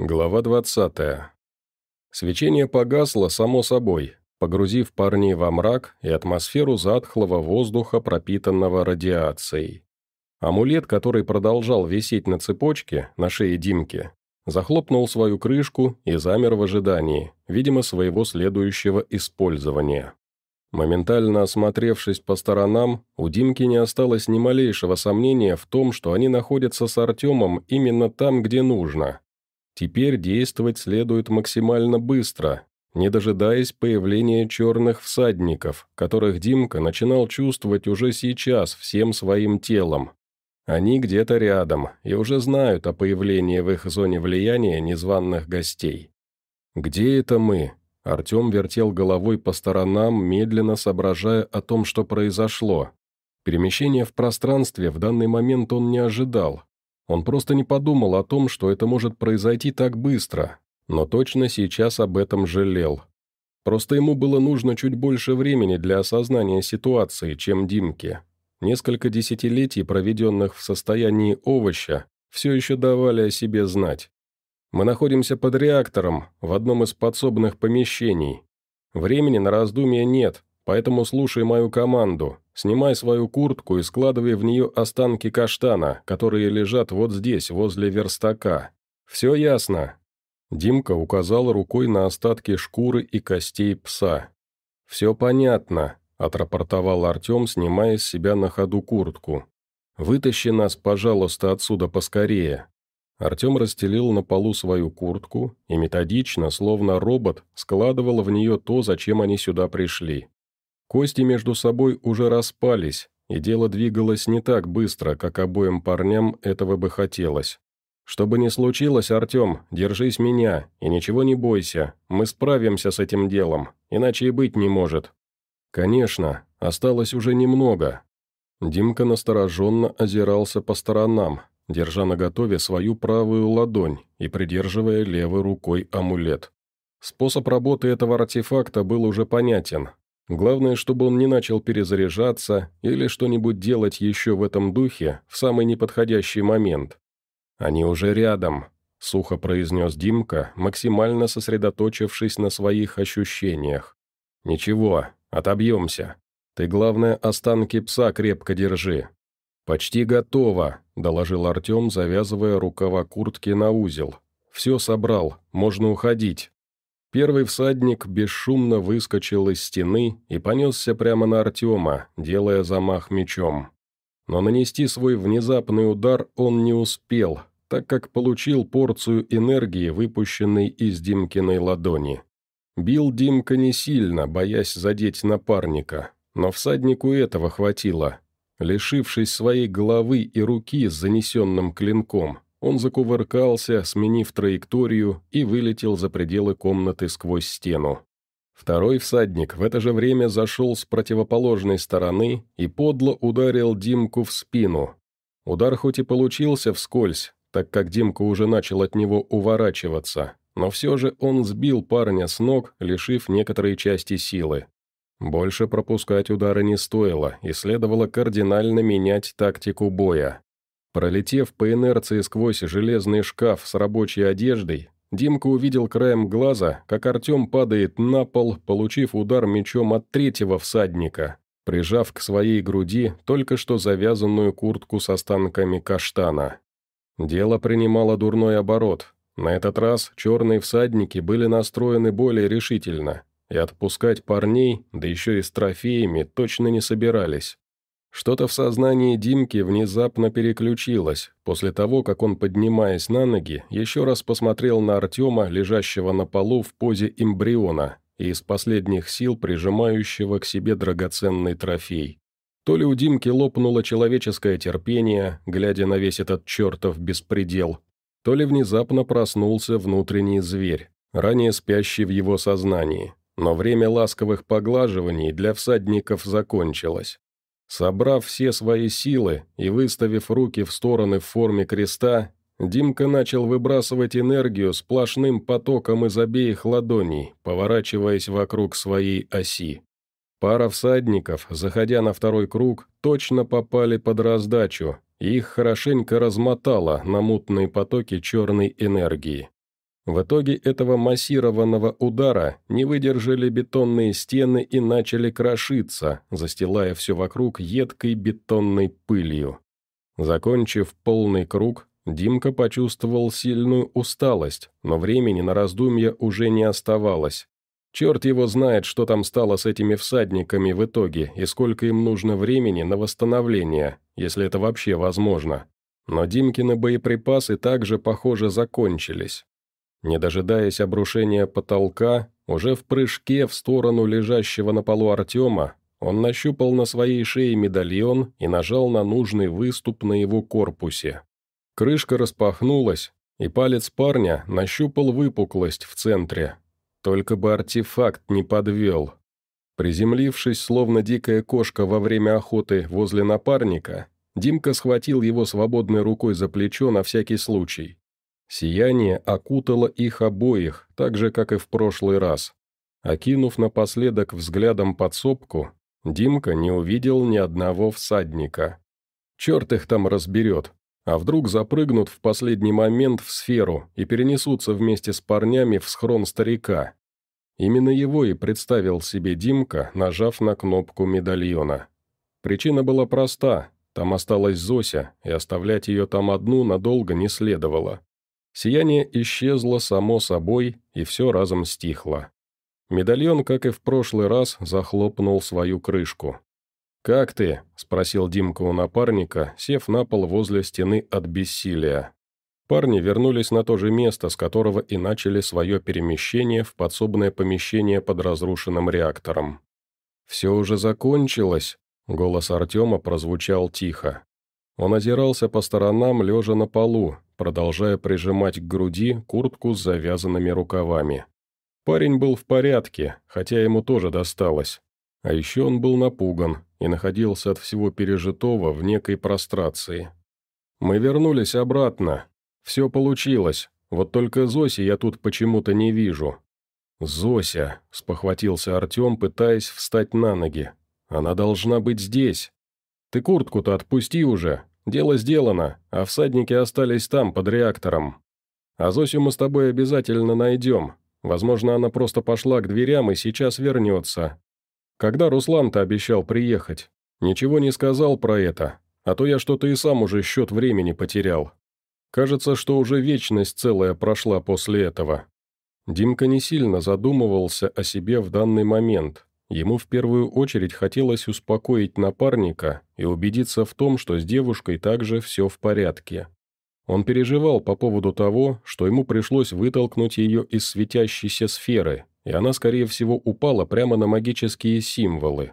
Глава 20. Свечение погасло само собой, погрузив парней во мрак и атмосферу затхлого воздуха, пропитанного радиацией. Амулет, который продолжал висеть на цепочке, на шее Димки, захлопнул свою крышку и замер в ожидании, видимо, своего следующего использования. Моментально осмотревшись по сторонам, у Димки не осталось ни малейшего сомнения в том, что они находятся с Артемом именно там, где нужно. Теперь действовать следует максимально быстро, не дожидаясь появления черных всадников, которых Димка начинал чувствовать уже сейчас всем своим телом. Они где-то рядом и уже знают о появлении в их зоне влияния незваных гостей. «Где это мы?» Артем вертел головой по сторонам, медленно соображая о том, что произошло. Перемещение в пространстве в данный момент он не ожидал, он просто не подумал о том, что это может произойти так быстро, но точно сейчас об этом жалел. Просто ему было нужно чуть больше времени для осознания ситуации, чем Димке. Несколько десятилетий, проведенных в состоянии овоща, все еще давали о себе знать. Мы находимся под реактором, в одном из подсобных помещений. Времени на раздумья нет, Поэтому слушай мою команду. Снимай свою куртку и складывай в нее останки каштана, которые лежат вот здесь, возле верстака. Все ясно?» Димка указал рукой на остатки шкуры и костей пса. «Все понятно», — отрапортовал Артем, снимая с себя на ходу куртку. «Вытащи нас, пожалуйста, отсюда поскорее». Артем расстелил на полу свою куртку и методично, словно робот, складывал в нее то, зачем они сюда пришли. Кости между собой уже распались, и дело двигалось не так быстро, как обоим парням этого бы хотелось. «Что бы ни случилось, Артем, держись меня, и ничего не бойся, мы справимся с этим делом, иначе и быть не может». «Конечно, осталось уже немного». Димка настороженно озирался по сторонам, держа наготове свою правую ладонь и придерживая левой рукой амулет. Способ работы этого артефакта был уже понятен, Главное, чтобы он не начал перезаряжаться или что-нибудь делать еще в этом духе в самый неподходящий момент. «Они уже рядом», — сухо произнес Димка, максимально сосредоточившись на своих ощущениях. «Ничего, отобьемся. Ты, главное, останки пса крепко держи». «Почти готово», — доложил Артем, завязывая рукава куртки на узел. «Все собрал, можно уходить». Первый всадник бесшумно выскочил из стены и понесся прямо на Артема, делая замах мечом. Но нанести свой внезапный удар он не успел, так как получил порцию энергии, выпущенной из Димкиной ладони. Бил Димка не сильно, боясь задеть напарника, но всаднику этого хватило. Лишившись своей головы и руки с занесенным клинком, он закувыркался, сменив траекторию, и вылетел за пределы комнаты сквозь стену. Второй всадник в это же время зашел с противоположной стороны и подло ударил Димку в спину. Удар хоть и получился вскользь, так как Димка уже начал от него уворачиваться, но все же он сбил парня с ног, лишив некоторой части силы. Больше пропускать удары не стоило, и следовало кардинально менять тактику боя. Пролетев по инерции сквозь железный шкаф с рабочей одеждой, Димка увидел краем глаза, как Артем падает на пол, получив удар мечом от третьего всадника, прижав к своей груди только что завязанную куртку с останками каштана. Дело принимало дурной оборот. На этот раз черные всадники были настроены более решительно, и отпускать парней, да еще и с трофеями, точно не собирались. Что-то в сознании Димки внезапно переключилось, после того, как он, поднимаясь на ноги, еще раз посмотрел на Артема, лежащего на полу в позе эмбриона и из последних сил прижимающего к себе драгоценный трофей. То ли у Димки лопнуло человеческое терпение, глядя на весь этот чертов беспредел, то ли внезапно проснулся внутренний зверь, ранее спящий в его сознании. Но время ласковых поглаживаний для всадников закончилось. Собрав все свои силы и выставив руки в стороны в форме креста, Димка начал выбрасывать энергию сплошным потоком из обеих ладоней, поворачиваясь вокруг своей оси. Пара всадников, заходя на второй круг, точно попали под раздачу, и их хорошенько размотало на мутные потоки черной энергии. В итоге этого массированного удара не выдержали бетонные стены и начали крошиться, застилая все вокруг едкой бетонной пылью. Закончив полный круг, Димка почувствовал сильную усталость, но времени на раздумья уже не оставалось. Черт его знает, что там стало с этими всадниками в итоге и сколько им нужно времени на восстановление, если это вообще возможно. Но Димкины боеприпасы также, похоже, закончились. Не дожидаясь обрушения потолка, уже в прыжке в сторону лежащего на полу Артема, он нащупал на своей шее медальон и нажал на нужный выступ на его корпусе. Крышка распахнулась, и палец парня нащупал выпуклость в центре. Только бы артефакт не подвел. Приземлившись, словно дикая кошка во время охоты возле напарника, Димка схватил его свободной рукой за плечо на всякий случай. Сияние окутало их обоих, так же, как и в прошлый раз. Окинув напоследок взглядом подсобку, Димка не увидел ни одного всадника. Черт их там разберет, а вдруг запрыгнут в последний момент в сферу и перенесутся вместе с парнями в схрон старика. Именно его и представил себе Димка, нажав на кнопку медальона. Причина была проста, там осталась Зося, и оставлять ее там одну надолго не следовало. Сияние исчезло само собой, и все разом стихло. Медальон, как и в прошлый раз, захлопнул свою крышку. «Как ты?» – спросил Димка у напарника, сев на пол возле стены от бессилия. Парни вернулись на то же место, с которого и начали свое перемещение в подсобное помещение под разрушенным реактором. «Все уже закончилось?» – голос Артема прозвучал тихо. Он озирался по сторонам, лежа на полу, продолжая прижимать к груди куртку с завязанными рукавами. Парень был в порядке, хотя ему тоже досталось. А еще он был напуган и находился от всего пережитого в некой прострации. «Мы вернулись обратно. Все получилось. Вот только Зоси я тут почему-то не вижу». «Зося», — спохватился Артем, пытаясь встать на ноги. «Она должна быть здесь. Ты куртку-то отпусти уже, Дело сделано, а всадники остались там, под реактором. А мы с тобой обязательно найдем. Возможно, она просто пошла к дверям и сейчас вернется. Когда Руслан-то обещал приехать? Ничего не сказал про это, а то я что-то и сам уже счет времени потерял. Кажется, что уже вечность целая прошла после этого. Димка не сильно задумывался о себе в данный момент, Ему в первую очередь хотелось успокоить напарника и убедиться в том, что с девушкой также все в порядке. Он переживал по поводу того, что ему пришлось вытолкнуть ее из светящейся сферы, и она, скорее всего, упала прямо на магические символы.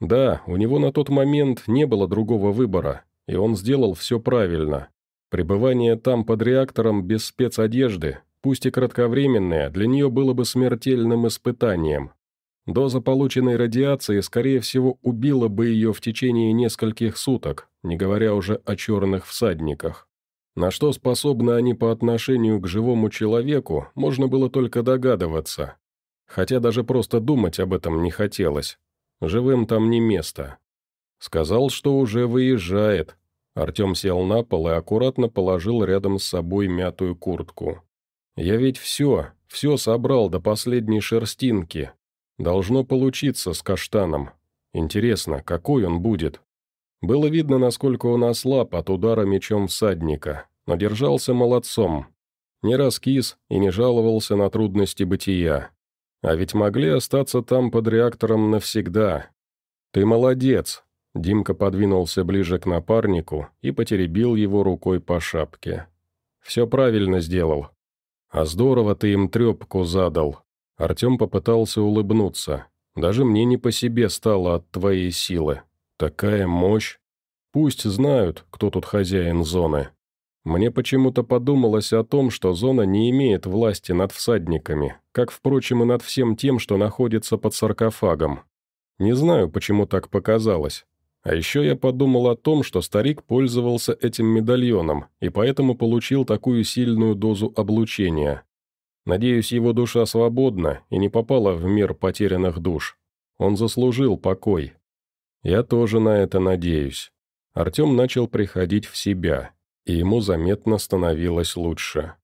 Да, у него на тот момент не было другого выбора, и он сделал все правильно. Пребывание там под реактором без спецодежды, пусть и кратковременное, для нее было бы смертельным испытанием, Доза полученной радиации, скорее всего, убила бы ее в течение нескольких суток, не говоря уже о черных всадниках. На что способны они по отношению к живому человеку, можно было только догадываться. Хотя даже просто думать об этом не хотелось. Живым там не место. Сказал, что уже выезжает. Артем сел на пол и аккуратно положил рядом с собой мятую куртку. «Я ведь все, все собрал до последней шерстинки, Должно получиться с каштаном. Интересно, какой он будет? Было видно, насколько он ослаб от удара мечом всадника, но держался молодцом. Не раскис и не жаловался на трудности бытия. А ведь могли остаться там под реактором навсегда. «Ты молодец!» Димка подвинулся ближе к напарнику и потеребил его рукой по шапке. «Все правильно сделал. А здорово ты им трепку задал. Артем попытался улыбнуться. «Даже мне не по себе стало от твоей силы. Такая мощь. Пусть знают, кто тут хозяин зоны. Мне почему-то подумалось о том, что зона не имеет власти над всадниками, как, впрочем, и над всем тем, что находится под саркофагом. Не знаю, почему так показалось. А еще я подумал о том, что старик пользовался этим медальоном и поэтому получил такую сильную дозу облучения. Надеюсь, его душа свободна и не попала в мир потерянных душ. Он заслужил покой. Я тоже на это надеюсь. Артем начал приходить в себя, и ему заметно становилось лучше.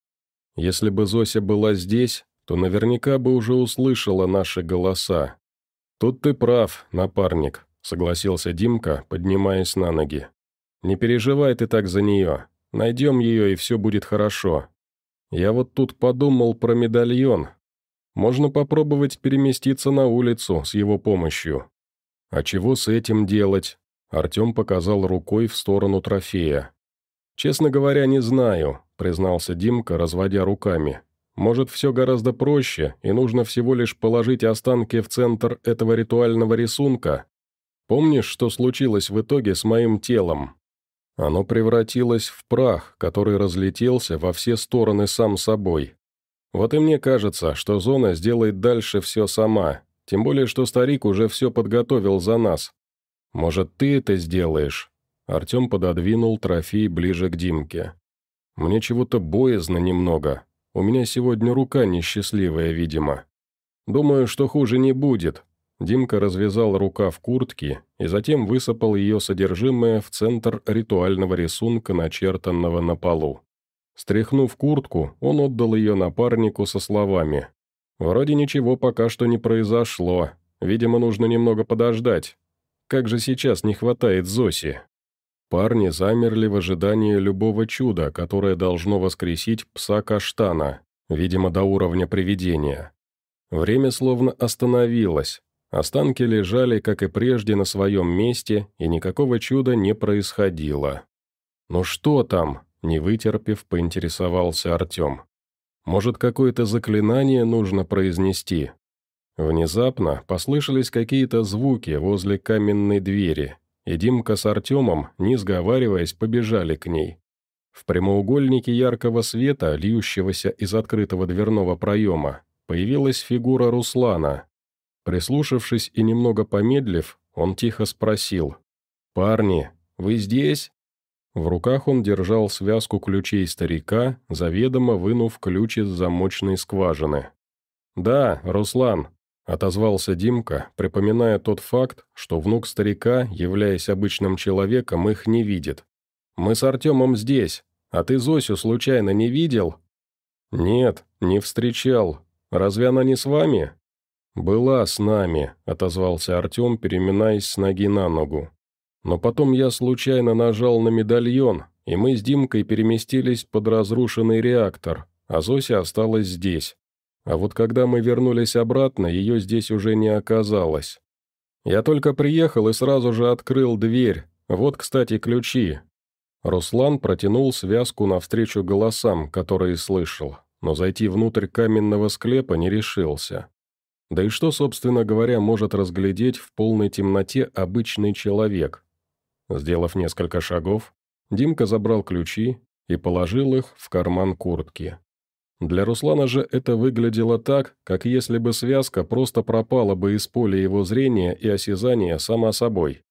Если бы Зося была здесь, то наверняка бы уже услышала наши голоса. Тут ты прав, напарник, согласился Димка, поднимаясь на ноги. Не переживай ты так за нее. Найдем ее, и все будет хорошо. Я вот тут подумал про медальон. Можно попробовать переместиться на улицу с его помощью. А чего с этим делать? Артем показал рукой в сторону трофея. «Честно говоря, не знаю», — признался Димка, разводя руками. «Может, все гораздо проще, и нужно всего лишь положить останки в центр этого ритуального рисунка? Помнишь, что случилось в итоге с моим телом?» Оно превратилось в прах, который разлетелся во все стороны сам собой. Вот и мне кажется, что зона сделает дальше все сама, тем более, что старик уже все подготовил за нас. Может, ты это сделаешь?» Артем пододвинул трофей ближе к Димке. «Мне чего-то боязно немного. У меня сегодня рука несчастливая, видимо. Думаю, что хуже не будет». Димка развязал рукав куртки и затем высыпал ее содержимое в центр ритуального рисунка, начертанного на полу. Стряхнув куртку, он отдал ее напарнику со словами. «Вроде ничего пока что не произошло. Видимо, нужно немного подождать. Как же сейчас не хватает Зоси?» Парни замерли в ожидании любого чуда, которое должно воскресить пса Каштана, видимо, до уровня привидения. Время словно остановилось. Останки лежали, как и прежде, на своем месте, и никакого чуда не происходило. «Ну что там?» – не вытерпев, поинтересовался Артем. «Может, какое-то заклинание нужно произнести?» Внезапно послышались какие-то звуки возле каменной двери, и Димка с Артемом, не сговариваясь, побежали к ней. В прямоугольнике яркого света, льющегося из открытого дверного проема, появилась фигура Руслана. Прислушавшись и немного помедлив, он тихо спросил. «Парни, вы здесь?» В руках он держал связку ключей старика, заведомо вынув ключ из замочной скважины. «Да, Руслан», Отозвался Димка, припоминая тот факт, что внук старика, являясь обычным человеком, их не видит. «Мы с Артемом здесь, а ты Зосю случайно не видел?» «Нет, не встречал. Разве она не с вами?» «Была с нами», — отозвался Артем, переминаясь с ноги на ногу. «Но потом я случайно нажал на медальон, и мы с Димкой переместились под разрушенный реактор, а Зося осталась здесь. А вот когда мы вернулись обратно, ее здесь уже не оказалось. Я только приехал и сразу же открыл дверь. Вот, кстати, ключи. Руслан протянул связку навстречу голосам, которые слышал, но зайти внутрь каменного склепа не решился. Да и что, собственно говоря, может разглядеть в полной темноте обычный человек? Сделав несколько шагов, Димка забрал ключи и положил их в карман куртки. Для Руслана же это выглядело так, как если бы связка просто пропала бы из поля его зрения и осязания сама собой.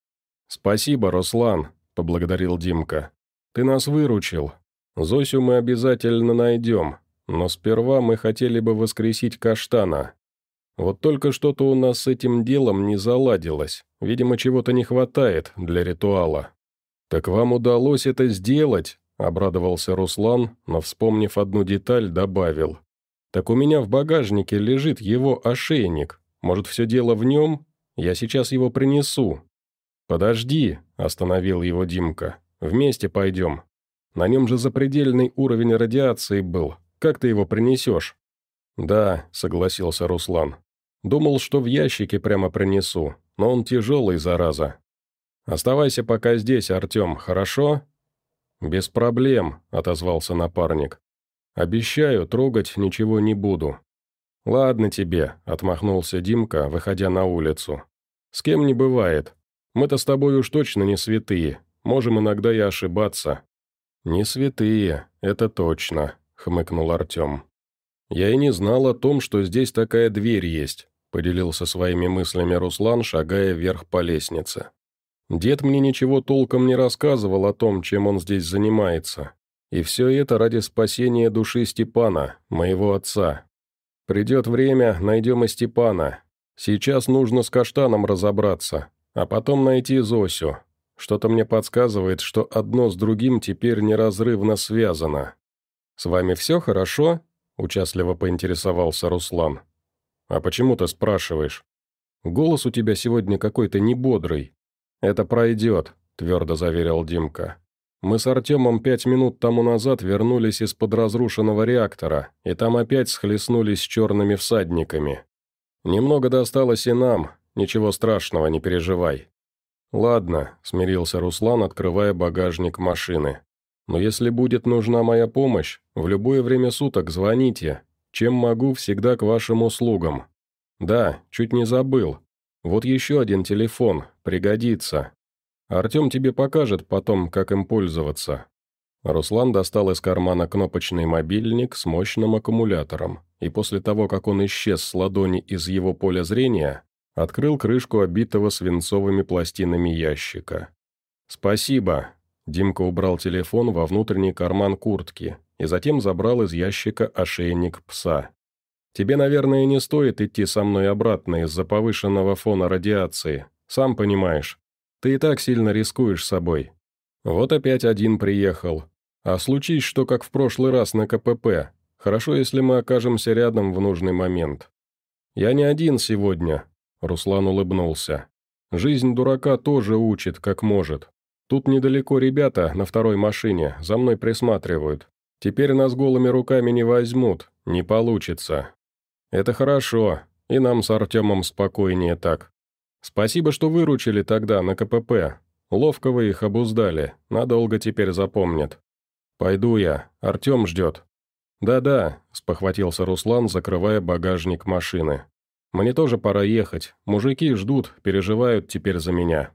«Спасибо, Руслан», — поблагодарил Димка. «Ты нас выручил. Зосю мы обязательно найдем, но сперва мы хотели бы воскресить Каштана. Вот только что-то у нас с этим делом не заладилось, видимо, чего-то не хватает для ритуала». «Так вам удалось это сделать?» – обрадовался Руслан, но, вспомнив одну деталь, добавил. «Так у меня в багажнике лежит его ошейник. Может, все дело в нем? Я сейчас его принесу». «Подожди», – остановил его Димка. «Вместе пойдем. На нем же запредельный уровень радиации был. Как ты его принесешь?» «Да», – согласился Руслан. «Думал, что в ящике прямо принесу, но он тяжелый, зараза. Оставайся пока здесь, Артем, хорошо?» «Без проблем», — отозвался напарник. «Обещаю, трогать ничего не буду». «Ладно тебе», — отмахнулся Димка, выходя на улицу. «С кем не бывает. Мы-то с тобой уж точно не святые, можем иногда и ошибаться». «Не святые, это точно», — хмыкнул Артем. «Я и не знал о том, что здесь такая дверь есть», — поделился своими мыслями Руслан, шагая вверх по лестнице. Дед мне ничего толком не рассказывал о том, чем он здесь занимается. И все это ради спасения души Степана, моего отца. Придет время, найдем и Степана. Сейчас нужно с каштаном разобраться, а потом найти Зосю. Что-то мне подсказывает, что одно с другим теперь неразрывно связано. «С вами все хорошо?» – участливо поинтересовался Руслан. «А почему ты спрашиваешь? Голос у тебя сегодня какой-то небодрый». «Это пройдет», – твердо заверил Димка. «Мы с Артемом пять минут тому назад вернулись из-под разрушенного реактора, и там опять схлестнулись с черными всадниками. Немного досталось и нам, ничего страшного, не переживай». «Ладно», – смирился Руслан, открывая багажник машины. «Но если будет нужна моя помощь, в любое время суток звоните. Чем могу, всегда к вашим услугам. Да, чуть не забыл. Вот еще один телефон, пригодится. Артем тебе покажет потом, как им пользоваться». Руслан достал из кармана кнопочный мобильник с мощным аккумулятором, и после того, как он исчез с ладони из его поля зрения, открыл крышку обитого свинцовыми пластинами ящика. «Спасибо!» Димка убрал телефон во внутренний карман куртки и затем забрал из ящика ошейник пса. «Тебе, наверное, не стоит идти со мной обратно из-за повышенного фона радиации, сам понимаешь. Ты и так сильно рискуешь собой. Вот опять один приехал. А случись, что как в прошлый раз на КПП, хорошо, если мы окажемся рядом в нужный момент. Я не один сегодня, Руслан улыбнулся. «Жизнь дурака тоже учит, как может. Тут недалеко ребята на второй машине, за мной присматривают. Теперь нас голыми руками не возьмут, не получится. Это хорошо, и нам с Артемом спокойнее так. Спасибо, что выручили тогда на КПП. Ловко вы их обуздали, надолго теперь запомнят. Пойду я, Артем ждет». «Да-да», – спохватился Руслан, закрывая багажник машины. Мне тоже пора ехать. Мужики ждут, переживают теперь за меня».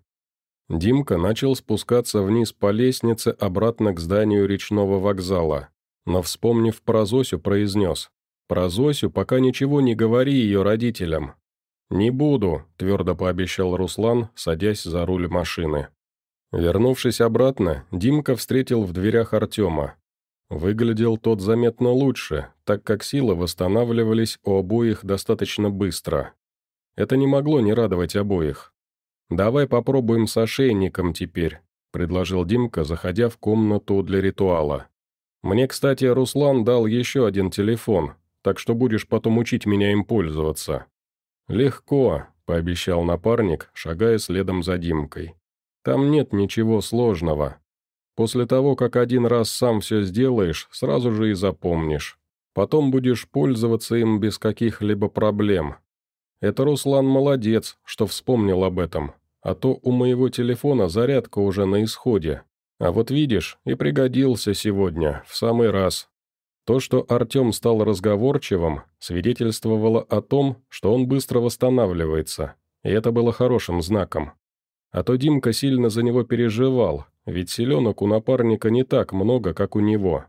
Димка начал спускаться вниз по лестнице обратно к зданию речного вокзала, но, вспомнив про Зосю, произнес. «Про Зосю пока ничего не говори ее родителям». «Не буду», – твердо пообещал Руслан, садясь за руль машины. Вернувшись обратно, Димка встретил в дверях Артема. Выглядел тот заметно лучше, так как силы восстанавливались у обоих достаточно быстро. Это не могло не радовать обоих. «Давай попробуем с ошейником теперь», – предложил Димка, заходя в комнату для ритуала. «Мне, кстати, Руслан дал еще один телефон, так что будешь потом учить меня им пользоваться». «Легко», – пообещал напарник, шагая следом за Димкой. «Там нет ничего сложного. После того, как один раз сам все сделаешь, сразу же и запомнишь. Потом будешь пользоваться им без каких-либо проблем. Это Руслан молодец, что вспомнил об этом. А то у моего телефона зарядка уже на исходе. А вот видишь, и пригодился сегодня, в самый раз. То, что Артем стал разговорчивым, свидетельствовало о том, что он быстро восстанавливается, и это было хорошим знаком. А то Димка сильно за него переживал, ведь селенок у напарника не так много, как у него.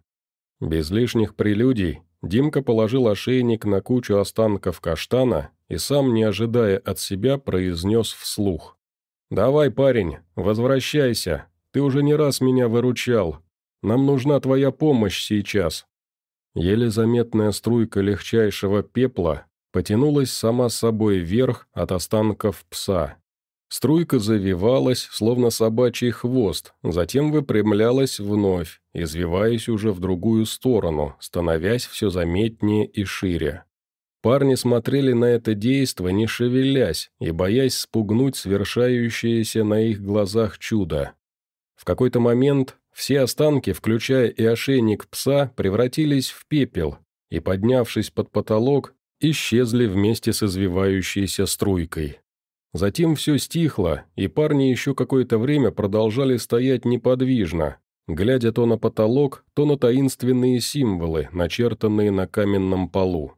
Без лишних прелюдий Димка положил ошейник на кучу останков каштана и сам, не ожидая от себя, произнес вслух. «Давай, парень, возвращайся, ты уже не раз меня выручал. Нам нужна твоя помощь сейчас». Еле заметная струйка легчайшего пепла потянулась сама собой вверх от останков пса, Струйка завивалась, словно собачий хвост, затем выпрямлялась вновь, извиваясь уже в другую сторону, становясь все заметнее и шире. Парни смотрели на это действо, не шевелясь и боясь спугнуть свершающееся на их глазах чудо. В какой-то момент все останки, включая и ошейник пса, превратились в пепел и, поднявшись под потолок, исчезли вместе с извивающейся струйкой. Затем все стихло, и парни еще какое-то время продолжали стоять неподвижно, глядя то на потолок, то на таинственные символы, начертанные на каменном полу.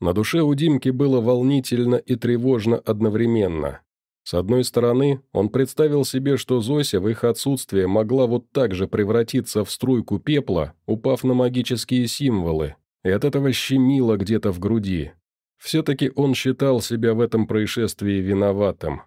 На душе у Димки было волнительно и тревожно одновременно. С одной стороны, он представил себе, что Зося в их отсутствие могла вот так же превратиться в струйку пепла, упав на магические символы, и от этого щемило где-то в груди. Все-таки он считал себя в этом происшествии виноватым.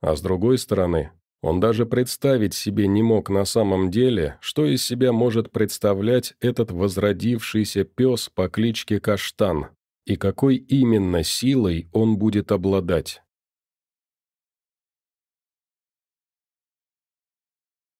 А с другой стороны, он даже представить себе не мог на самом деле, что из себя может представлять этот возродившийся пес по кличке Каштан, и какой именно силой он будет обладать.